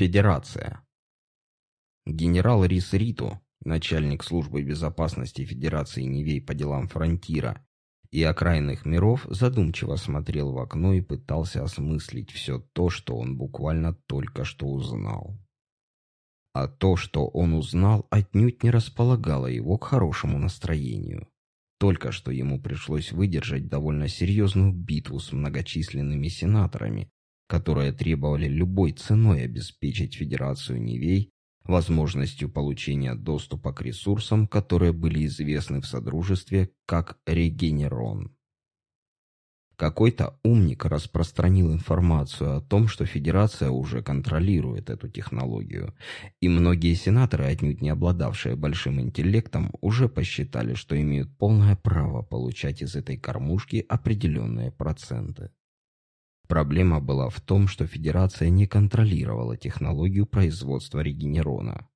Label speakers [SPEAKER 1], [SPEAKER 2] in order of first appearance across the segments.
[SPEAKER 1] Федерация. Генерал Рис Риту, начальник службы безопасности Федерации Нивей по делам фронтира и окраинных миров, задумчиво смотрел в окно и пытался осмыслить все то, что он буквально только что узнал. А то, что он узнал, отнюдь не располагало его к хорошему настроению. Только что ему пришлось выдержать довольно серьезную битву с многочисленными сенаторами, которые требовали любой ценой обеспечить Федерацию Невей возможностью получения доступа к ресурсам, которые были известны в Содружестве как регенерон. Какой-то умник распространил информацию о том, что Федерация уже контролирует эту технологию, и многие сенаторы, отнюдь не обладавшие большим интеллектом, уже посчитали, что имеют полное право получать из этой кормушки определенные проценты. Проблема была в том, что Федерация не контролировала технологию производства регенерона,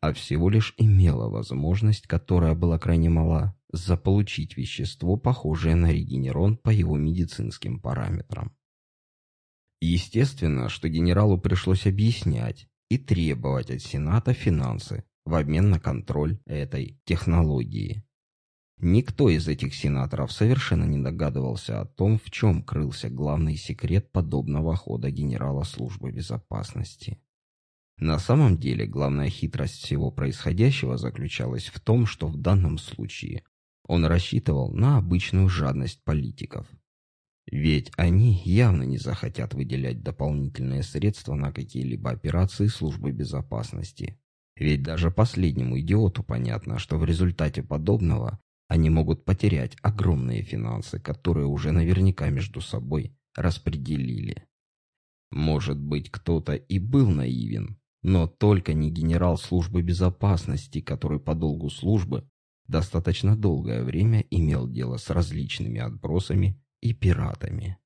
[SPEAKER 1] а всего лишь имела возможность, которая была крайне мала, заполучить вещество, похожее на регенерон по его медицинским параметрам. Естественно, что генералу пришлось объяснять и требовать от Сената финансы в обмен на контроль этой технологии. Никто из этих сенаторов совершенно не догадывался о том, в чем крылся главный секрет подобного хода генерала службы безопасности. На самом деле, главная хитрость всего происходящего заключалась в том, что в данном случае он рассчитывал на обычную жадность политиков. Ведь они явно не захотят выделять дополнительные средства на какие-либо операции службы безопасности. Ведь даже последнему идиоту понятно, что в результате подобного они могут потерять огромные финансы, которые уже наверняка между собой распределили. Может быть, кто-то и был наивен, но только не генерал службы безопасности, который по долгу службы достаточно долгое время имел дело с различными отбросами и пиратами.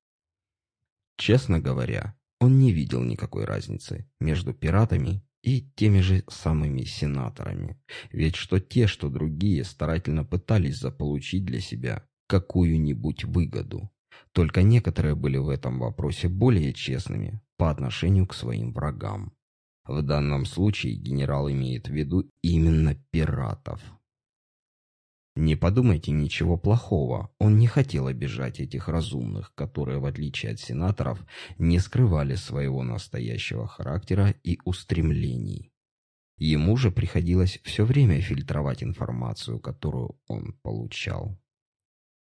[SPEAKER 1] Честно говоря, он не видел никакой разницы между пиратами и теми же самыми сенаторами. Ведь что те, что другие старательно пытались заполучить для себя какую-нибудь выгоду. Только некоторые были в этом вопросе более честными по отношению к своим врагам. В данном случае генерал имеет в виду именно пиратов. Не подумайте ничего плохого, он не хотел обижать этих разумных, которые, в отличие от сенаторов, не скрывали своего настоящего характера и устремлений. Ему же приходилось все время фильтровать информацию, которую он получал.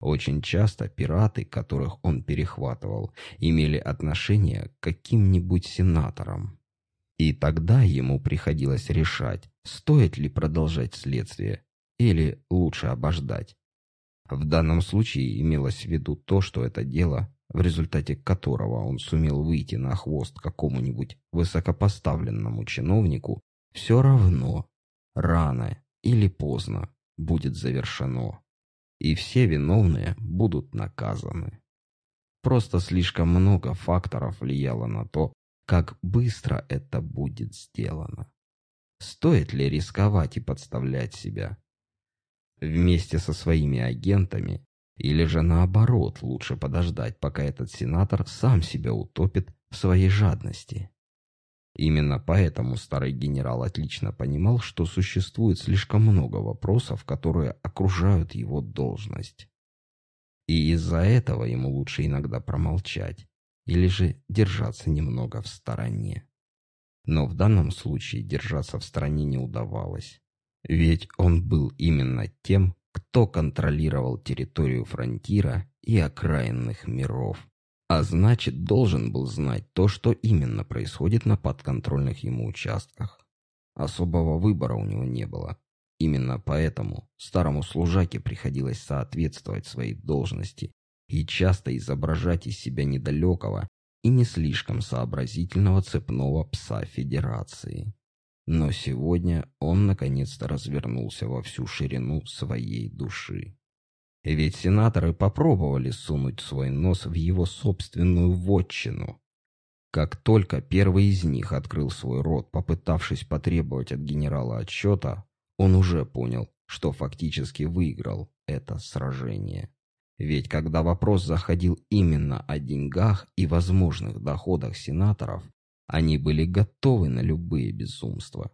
[SPEAKER 1] Очень часто пираты, которых он перехватывал, имели отношение к каким-нибудь сенаторам. И тогда ему приходилось решать, стоит ли продолжать следствие или лучше обождать. В данном случае имелось в виду то, что это дело, в результате которого он сумел выйти на хвост какому-нибудь высокопоставленному чиновнику, все равно, рано или поздно, будет завершено. И все виновные будут наказаны. Просто слишком много факторов влияло на то, как быстро это будет сделано. Стоит ли рисковать и подставлять себя? Вместе со своими агентами, или же наоборот, лучше подождать, пока этот сенатор сам себя утопит в своей жадности. Именно поэтому старый генерал отлично понимал, что существует слишком много вопросов, которые окружают его должность. И из-за этого ему лучше иногда промолчать, или же держаться немного в стороне. Но в данном случае держаться в стороне не удавалось. Ведь он был именно тем, кто контролировал территорию фронтира и окраинных миров. А значит, должен был знать то, что именно происходит на подконтрольных ему участках. Особого выбора у него не было. Именно поэтому старому служаке приходилось соответствовать своей должности и часто изображать из себя недалекого и не слишком сообразительного цепного пса Федерации. Но сегодня он наконец-то развернулся во всю ширину своей души. Ведь сенаторы попробовали сунуть свой нос в его собственную вотчину. Как только первый из них открыл свой рот, попытавшись потребовать от генерала отчета, он уже понял, что фактически выиграл это сражение. Ведь когда вопрос заходил именно о деньгах и возможных доходах сенаторов, Они были готовы на любые безумства.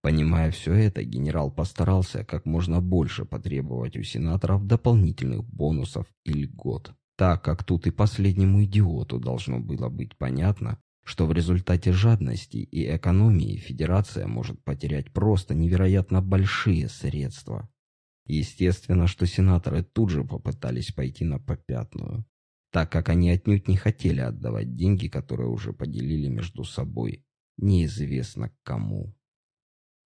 [SPEAKER 1] Понимая все это, генерал постарался как можно больше потребовать у сенаторов дополнительных бонусов и льгот, так как тут и последнему идиоту должно было быть понятно, что в результате жадности и экономии Федерация может потерять просто невероятно большие средства. Естественно, что сенаторы тут же попытались пойти на попятную, так как они отнюдь не хотели отдавать деньги, которые уже поделили между собой, неизвестно кому.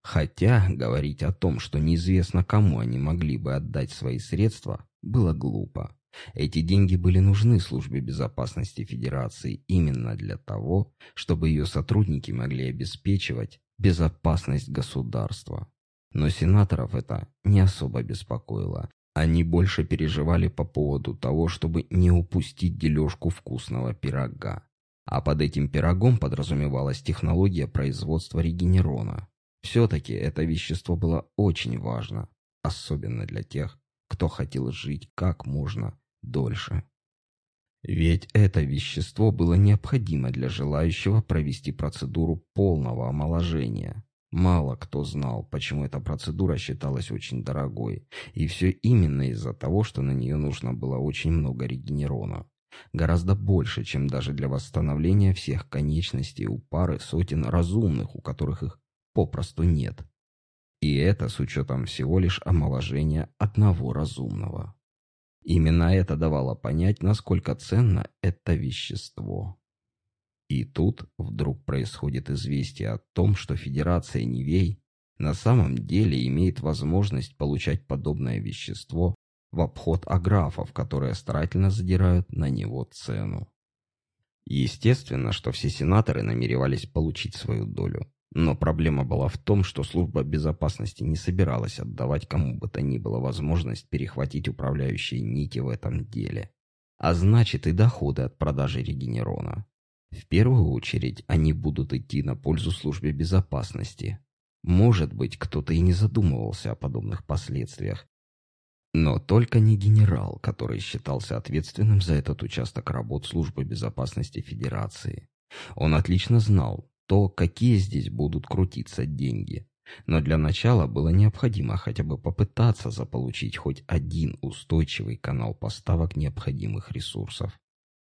[SPEAKER 1] Хотя говорить о том, что неизвестно кому они могли бы отдать свои средства, было глупо. Эти деньги были нужны службе безопасности Федерации именно для того, чтобы ее сотрудники могли обеспечивать безопасность государства. Но сенаторов это не особо беспокоило. Они больше переживали по поводу того, чтобы не упустить дележку вкусного пирога. А под этим пирогом подразумевалась технология производства регенерона. Все-таки это вещество было очень важно, особенно для тех, кто хотел жить как можно дольше. Ведь это вещество было необходимо для желающего провести процедуру полного омоложения. Мало кто знал, почему эта процедура считалась очень дорогой, и все именно из-за того, что на нее нужно было очень много регенерона. Гораздо больше, чем даже для восстановления всех конечностей у пары сотен разумных, у которых их попросту нет. И это с учетом всего лишь омоложения одного разумного. Именно это давало понять, насколько ценно это вещество. И тут вдруг происходит известие о том, что Федерация Нивей на самом деле имеет возможность получать подобное вещество в обход аграфов, которые старательно задирают на него цену. Естественно, что все сенаторы намеревались получить свою долю. Но проблема была в том, что служба безопасности не собиралась отдавать кому бы то ни было возможность перехватить управляющие нити в этом деле. А значит и доходы от продажи регенерона. В первую очередь они будут идти на пользу службе безопасности. Может быть, кто-то и не задумывался о подобных последствиях. Но только не генерал, который считался ответственным за этот участок работ службы безопасности Федерации. Он отлично знал, то, какие здесь будут крутиться деньги. Но для начала было необходимо хотя бы попытаться заполучить хоть один устойчивый канал поставок необходимых ресурсов.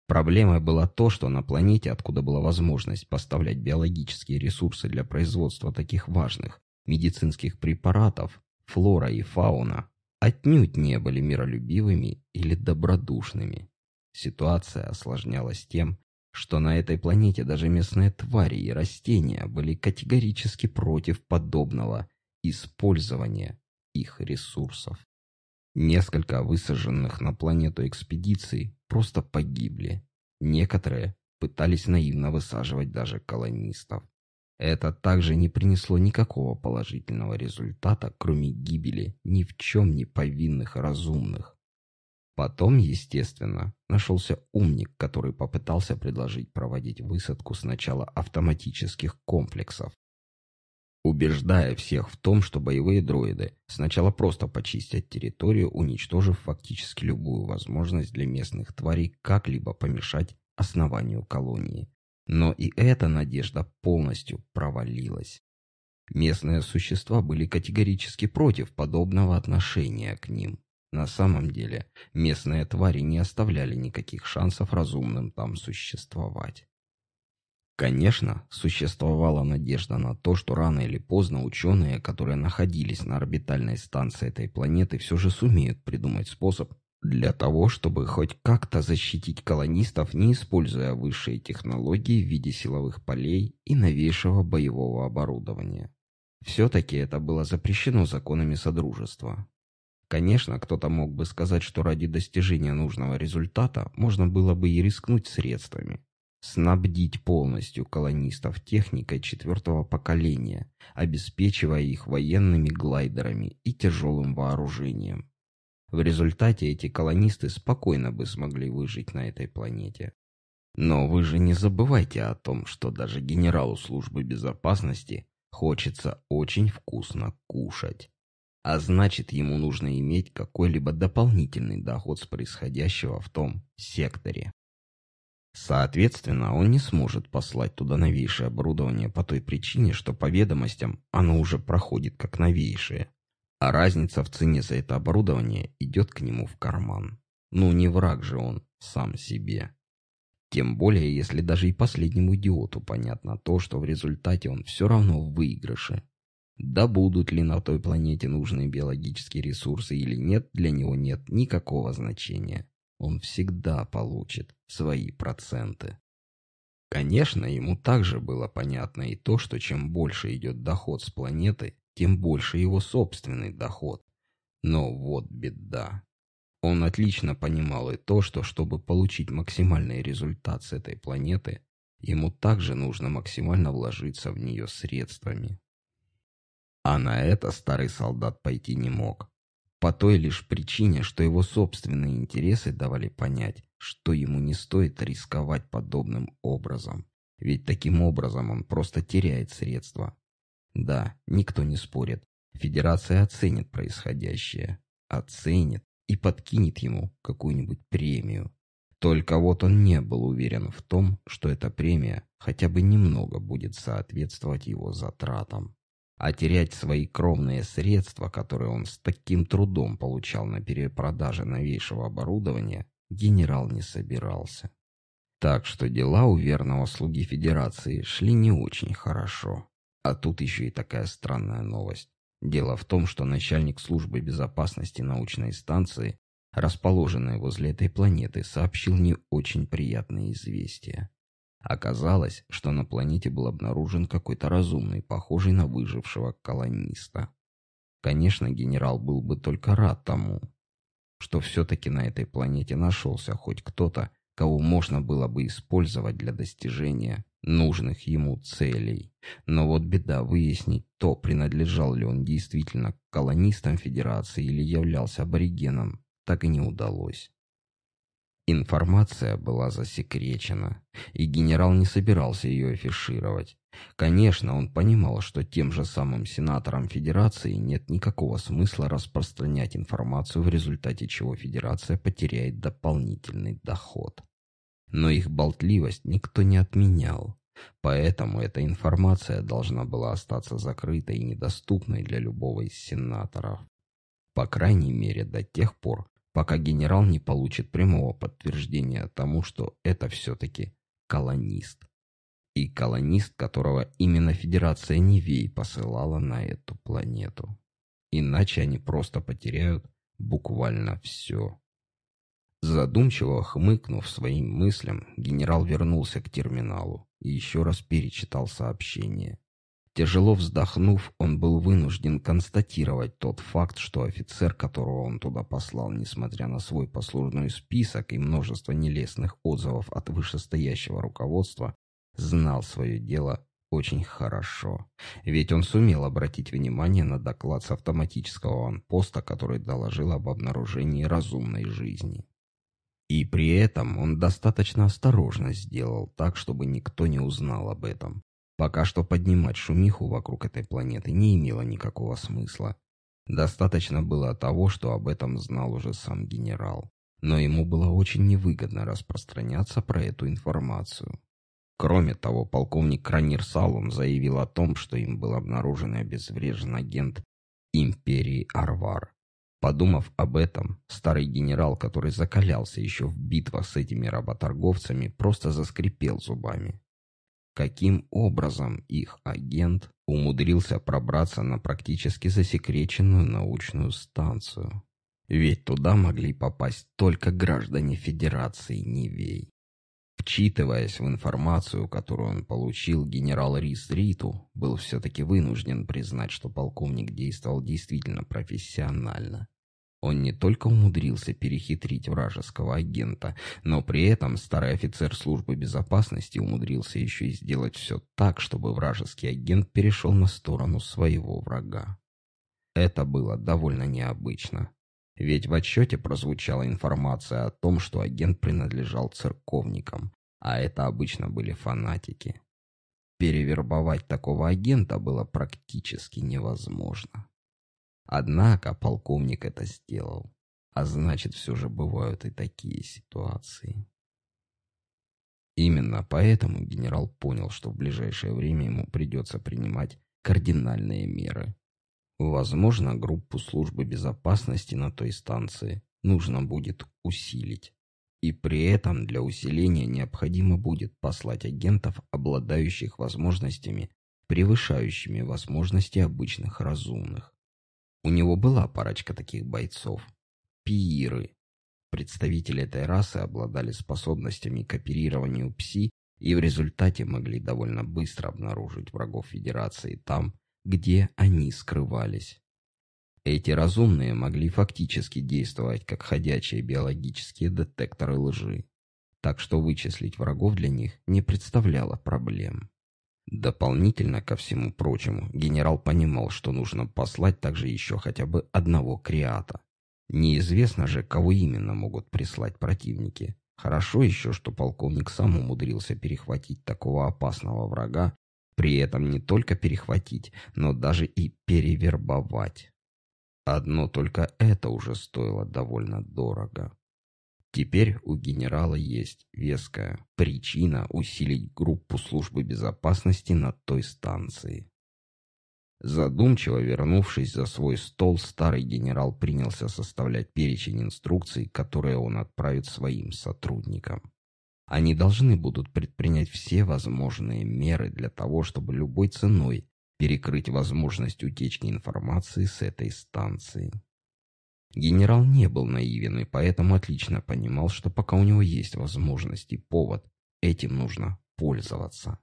[SPEAKER 1] Проблемой было то, что на планете, откуда была возможность поставлять биологические ресурсы для производства таких важных медицинских препаратов, флора и фауна отнюдь не были миролюбивыми или добродушными. Ситуация осложнялась тем, что на этой планете даже местные твари и растения были категорически против подобного использования их ресурсов. Несколько высаженных на планету экспедиций просто погибли. Некоторые пытались наивно высаживать даже колонистов. Это также не принесло никакого положительного результата, кроме гибели ни в чем не повинных разумных. Потом, естественно, нашелся умник, который попытался предложить проводить высадку сначала автоматических комплексов, убеждая всех в том, что боевые дроиды сначала просто почистят территорию, уничтожив фактически любую возможность для местных тварей как-либо помешать основанию колонии. Но и эта надежда полностью провалилась. Местные существа были категорически против подобного отношения к ним. На самом деле, местные твари не оставляли никаких шансов разумным там существовать. Конечно, существовала надежда на то, что рано или поздно ученые, которые находились на орбитальной станции этой планеты, все же сумеют придумать способ для того, чтобы хоть как-то защитить колонистов, не используя высшие технологии в виде силовых полей и новейшего боевого оборудования. Все-таки это было запрещено законами Содружества. Конечно, кто-то мог бы сказать, что ради достижения нужного результата можно было бы и рискнуть средствами. Снабдить полностью колонистов техникой четвертого поколения, обеспечивая их военными глайдерами и тяжелым вооружением. В результате эти колонисты спокойно бы смогли выжить на этой планете. Но вы же не забывайте о том, что даже генералу службы безопасности хочется очень вкусно кушать а значит ему нужно иметь какой-либо дополнительный доход с происходящего в том секторе. Соответственно, он не сможет послать туда новейшее оборудование по той причине, что по ведомостям оно уже проходит как новейшее, а разница в цене за это оборудование идет к нему в карман. Ну, не враг же он сам себе. Тем более, если даже и последнему идиоту понятно то, что в результате он все равно в выигрыше. Да будут ли на той планете нужные биологические ресурсы или нет, для него нет никакого значения. Он всегда получит свои проценты. Конечно, ему также было понятно и то, что чем больше идет доход с планеты, тем больше его собственный доход. Но вот беда. Он отлично понимал и то, что чтобы получить максимальный результат с этой планеты, ему также нужно максимально вложиться в нее средствами. А на это старый солдат пойти не мог. По той лишь причине, что его собственные интересы давали понять, что ему не стоит рисковать подобным образом. Ведь таким образом он просто теряет средства. Да, никто не спорит. Федерация оценит происходящее. Оценит и подкинет ему какую-нибудь премию. Только вот он не был уверен в том, что эта премия хотя бы немного будет соответствовать его затратам. А терять свои кровные средства, которые он с таким трудом получал на перепродаже новейшего оборудования, генерал не собирался. Так что дела у верного слуги Федерации шли не очень хорошо. А тут еще и такая странная новость. Дело в том, что начальник службы безопасности научной станции, расположенной возле этой планеты, сообщил не очень приятные известия. Оказалось, что на планете был обнаружен какой-то разумный, похожий на выжившего колониста. Конечно, генерал был бы только рад тому, что все-таки на этой планете нашелся хоть кто-то, кого можно было бы использовать для достижения нужных ему целей. Но вот беда выяснить то, принадлежал ли он действительно колонистам Федерации или являлся аборигеном, так и не удалось. Информация была засекречена, и генерал не собирался ее афишировать. Конечно, он понимал, что тем же самым сенаторам Федерации нет никакого смысла распространять информацию, в результате чего Федерация потеряет дополнительный доход но их болтливость никто не отменял. Поэтому эта информация должна была остаться закрытой и недоступной для любого из сенаторов. По крайней мере, до тех пор, пока генерал не получит прямого подтверждения тому, что это все-таки колонист. И колонист, которого именно Федерация Невей посылала на эту планету. Иначе они просто потеряют буквально все. Задумчиво хмыкнув своим мыслям, генерал вернулся к терминалу и еще раз перечитал сообщение. Тяжело вздохнув, он был вынужден констатировать тот факт, что офицер, которого он туда послал, несмотря на свой послужной список и множество нелестных отзывов от вышестоящего руководства, знал свое дело очень хорошо. Ведь он сумел обратить внимание на доклад с автоматического анпоста, который доложил об обнаружении разумной жизни. И при этом он достаточно осторожно сделал так, чтобы никто не узнал об этом. Пока что поднимать шумиху вокруг этой планеты не имело никакого смысла. Достаточно было того, что об этом знал уже сам генерал. Но ему было очень невыгодно распространяться про эту информацию. Кроме того, полковник Кранир Салун заявил о том, что им был обнаружен и обезврежен агент Империи Арвар. Подумав об этом, старый генерал, который закалялся еще в битвах с этими работорговцами, просто заскрипел зубами. Каким образом их агент умудрился пробраться на практически засекреченную научную станцию? Ведь туда могли попасть только граждане Федерации Нивей. Вчитываясь в информацию, которую он получил, генерал Рис Риту был все-таки вынужден признать, что полковник действовал действительно профессионально. Он не только умудрился перехитрить вражеского агента, но при этом старый офицер службы безопасности умудрился еще и сделать все так, чтобы вражеский агент перешел на сторону своего врага. Это было довольно необычно. Ведь в отчете прозвучала информация о том, что агент принадлежал церковникам, а это обычно были фанатики. Перевербовать такого агента было практически невозможно. Однако полковник это сделал, а значит, все же бывают и такие ситуации. Именно поэтому генерал понял, что в ближайшее время ему придется принимать кардинальные меры. Возможно, группу службы безопасности на той станции нужно будет усилить. И при этом для усиления необходимо будет послать агентов, обладающих возможностями, превышающими возможности обычных разумных. У него была парочка таких бойцов. Пииры. Представители этой расы обладали способностями к оперированию ПСИ и в результате могли довольно быстро обнаружить врагов Федерации там, где они скрывались. Эти разумные могли фактически действовать как ходячие биологические детекторы лжи, так что вычислить врагов для них не представляло проблем. Дополнительно ко всему прочему, генерал понимал, что нужно послать также еще хотя бы одного креата. Неизвестно же, кого именно могут прислать противники. Хорошо еще, что полковник сам умудрился перехватить такого опасного врага, при этом не только перехватить, но даже и перевербовать. Одно только это уже стоило довольно дорого. Теперь у генерала есть веская причина усилить группу службы безопасности на той станции. Задумчиво вернувшись за свой стол, старый генерал принялся составлять перечень инструкций, которые он отправит своим сотрудникам. Они должны будут предпринять все возможные меры для того, чтобы любой ценой перекрыть возможность утечки информации с этой станции. Генерал не был наивен и поэтому отлично понимал, что пока у него есть возможность и повод, этим нужно пользоваться.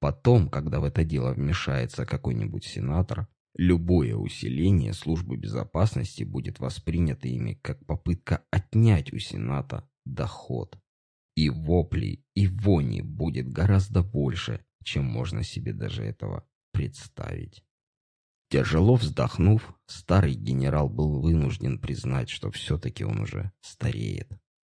[SPEAKER 1] Потом, когда в это дело вмешается какой-нибудь сенатор, любое усиление службы безопасности будет воспринято ими как попытка отнять у Сената доход. И воплей, и вони будет гораздо больше, чем можно себе даже этого представить. Тяжело вздохнув, старый генерал был вынужден признать, что все-таки он уже стареет.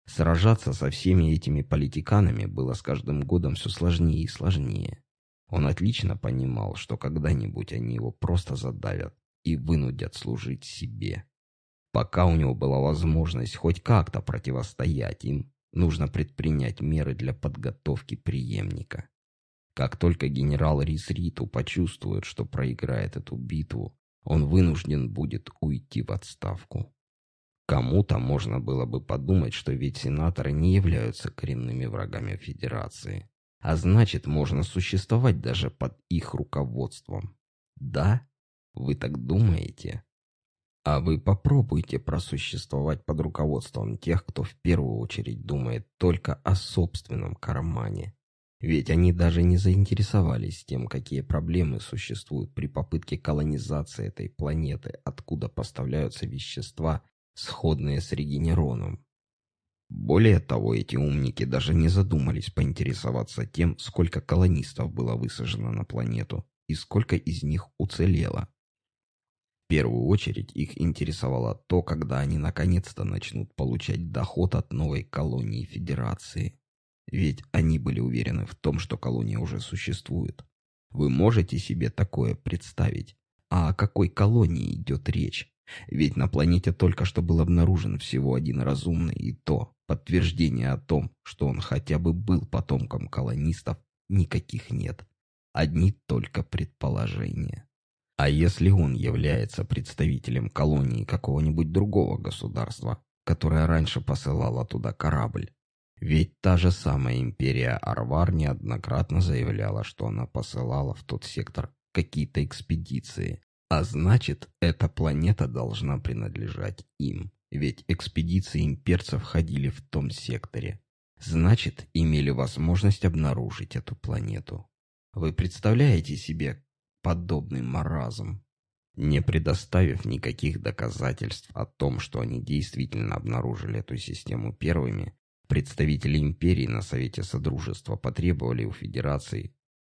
[SPEAKER 1] Сражаться со всеми этими политиканами было с каждым годом все сложнее и сложнее. Он отлично понимал, что когда-нибудь они его просто задавят и вынудят служить себе. Пока у него была возможность хоть как-то противостоять им, нужно предпринять меры для подготовки преемника. Как только генерал Рисриту почувствует, что проиграет эту битву, он вынужден будет уйти в отставку. Кому-то можно было бы подумать, что ведь сенаторы не являются коренными врагами Федерации, а значит, можно существовать даже под их руководством. Да? Вы так думаете? А вы попробуйте просуществовать под руководством тех, кто в первую очередь думает только о собственном кармане. Ведь они даже не заинтересовались тем, какие проблемы существуют при попытке колонизации этой планеты, откуда поставляются вещества, сходные с регенероном. Более того, эти умники даже не задумались поинтересоваться тем, сколько колонистов было высажено на планету и сколько из них уцелело. В первую очередь их интересовало то, когда они наконец-то начнут получать доход от новой колонии Федерации. Ведь они были уверены в том, что колония уже существует. Вы можете себе такое представить? А о какой колонии идет речь? Ведь на планете только что был обнаружен всего один разумный, и то подтверждения о том, что он хотя бы был потомком колонистов, никаких нет. Одни только предположения. А если он является представителем колонии какого-нибудь другого государства, которое раньше посылало туда корабль, ведь та же самая империя Арвар неоднократно заявляла, что она посылала в тот сектор какие-то экспедиции. А значит, эта планета должна принадлежать им. Ведь экспедиции имперцев ходили в том секторе. Значит, имели возможность обнаружить эту планету. Вы представляете себе подобный маразм? Не предоставив никаких доказательств о том, что они действительно обнаружили эту систему первыми, Представители империи на Совете Содружества потребовали у Федерации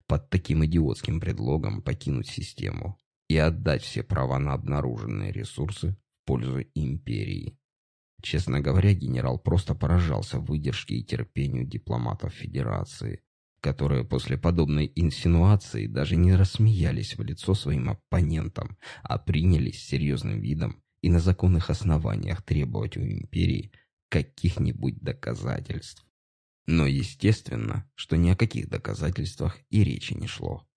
[SPEAKER 1] под таким идиотским предлогом покинуть систему и отдать все права на обнаруженные ресурсы в пользу империи. Честно говоря, генерал просто поражался выдержке и терпению дипломатов Федерации, которые после подобной инсинуации даже не рассмеялись в лицо своим оппонентам, а принялись серьезным видом и на законных основаниях требовать у империи каких-нибудь доказательств. Но естественно, что ни о каких доказательствах и речи не шло.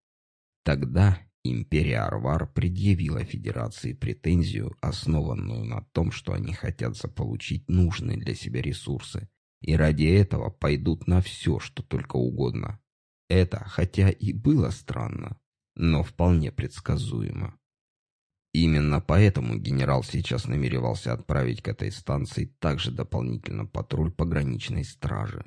[SPEAKER 1] Тогда империя Арвар предъявила Федерации претензию, основанную на том, что они хотят заполучить нужные для себя ресурсы, и ради этого пойдут на все, что только угодно. Это, хотя и было странно, но вполне предсказуемо. Именно поэтому генерал сейчас намеревался отправить к этой станции также дополнительно патруль пограничной стражи.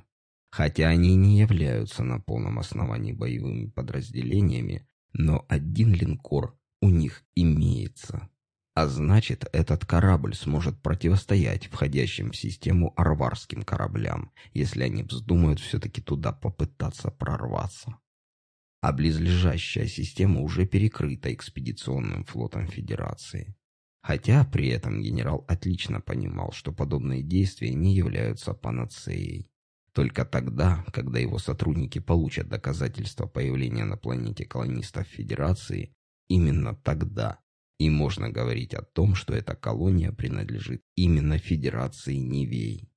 [SPEAKER 1] Хотя они не являются на полном основании боевыми подразделениями, но один линкор у них имеется. А значит, этот корабль сможет противостоять входящим в систему арварским кораблям, если они вздумают все-таки туда попытаться прорваться. А близлежащая система уже перекрыта экспедиционным флотом Федерации. Хотя при этом генерал отлично понимал, что подобные действия не являются панацеей. Только тогда, когда его сотрудники получат доказательства появления на планете колонистов Федерации, именно тогда и можно говорить о том, что эта колония принадлежит именно Федерации Нивей.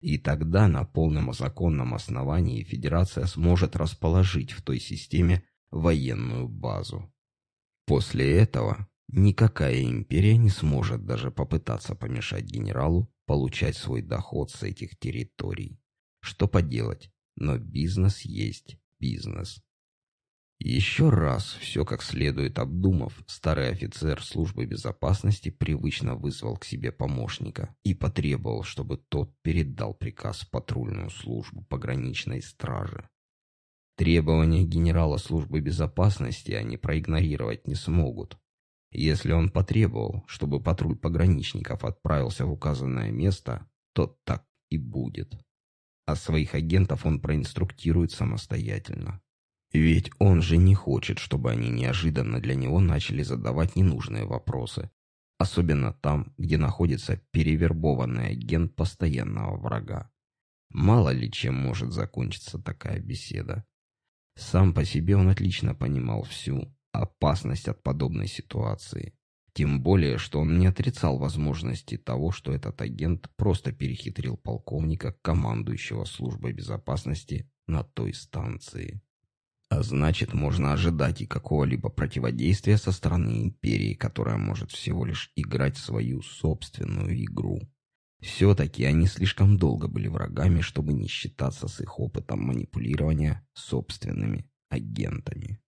[SPEAKER 1] И тогда на полном законном основании Федерация сможет расположить в той системе военную базу. После этого никакая империя не сможет даже попытаться помешать генералу получать свой доход с этих территорий. Что поделать, но бизнес есть бизнес. Еще раз, все как следует обдумав, старый офицер службы безопасности привычно вызвал к себе помощника и потребовал, чтобы тот передал приказ в патрульную службу пограничной стражи. Требования генерала службы безопасности они проигнорировать не смогут. Если он потребовал, чтобы патруль пограничников отправился в указанное место, то так и будет а своих агентов он проинструктирует самостоятельно. Ведь он же не хочет, чтобы они неожиданно для него начали задавать ненужные вопросы, особенно там, где находится перевербованный агент постоянного врага. Мало ли чем может закончиться такая беседа. Сам по себе он отлично понимал всю опасность от подобной ситуации. Тем более, что он не отрицал возможности того, что этот агент просто перехитрил полковника, командующего службой безопасности на той станции. А значит, можно ожидать и какого-либо противодействия со стороны империи, которая может всего лишь играть свою собственную игру. Все-таки они слишком долго были врагами, чтобы не считаться с их опытом манипулирования собственными агентами.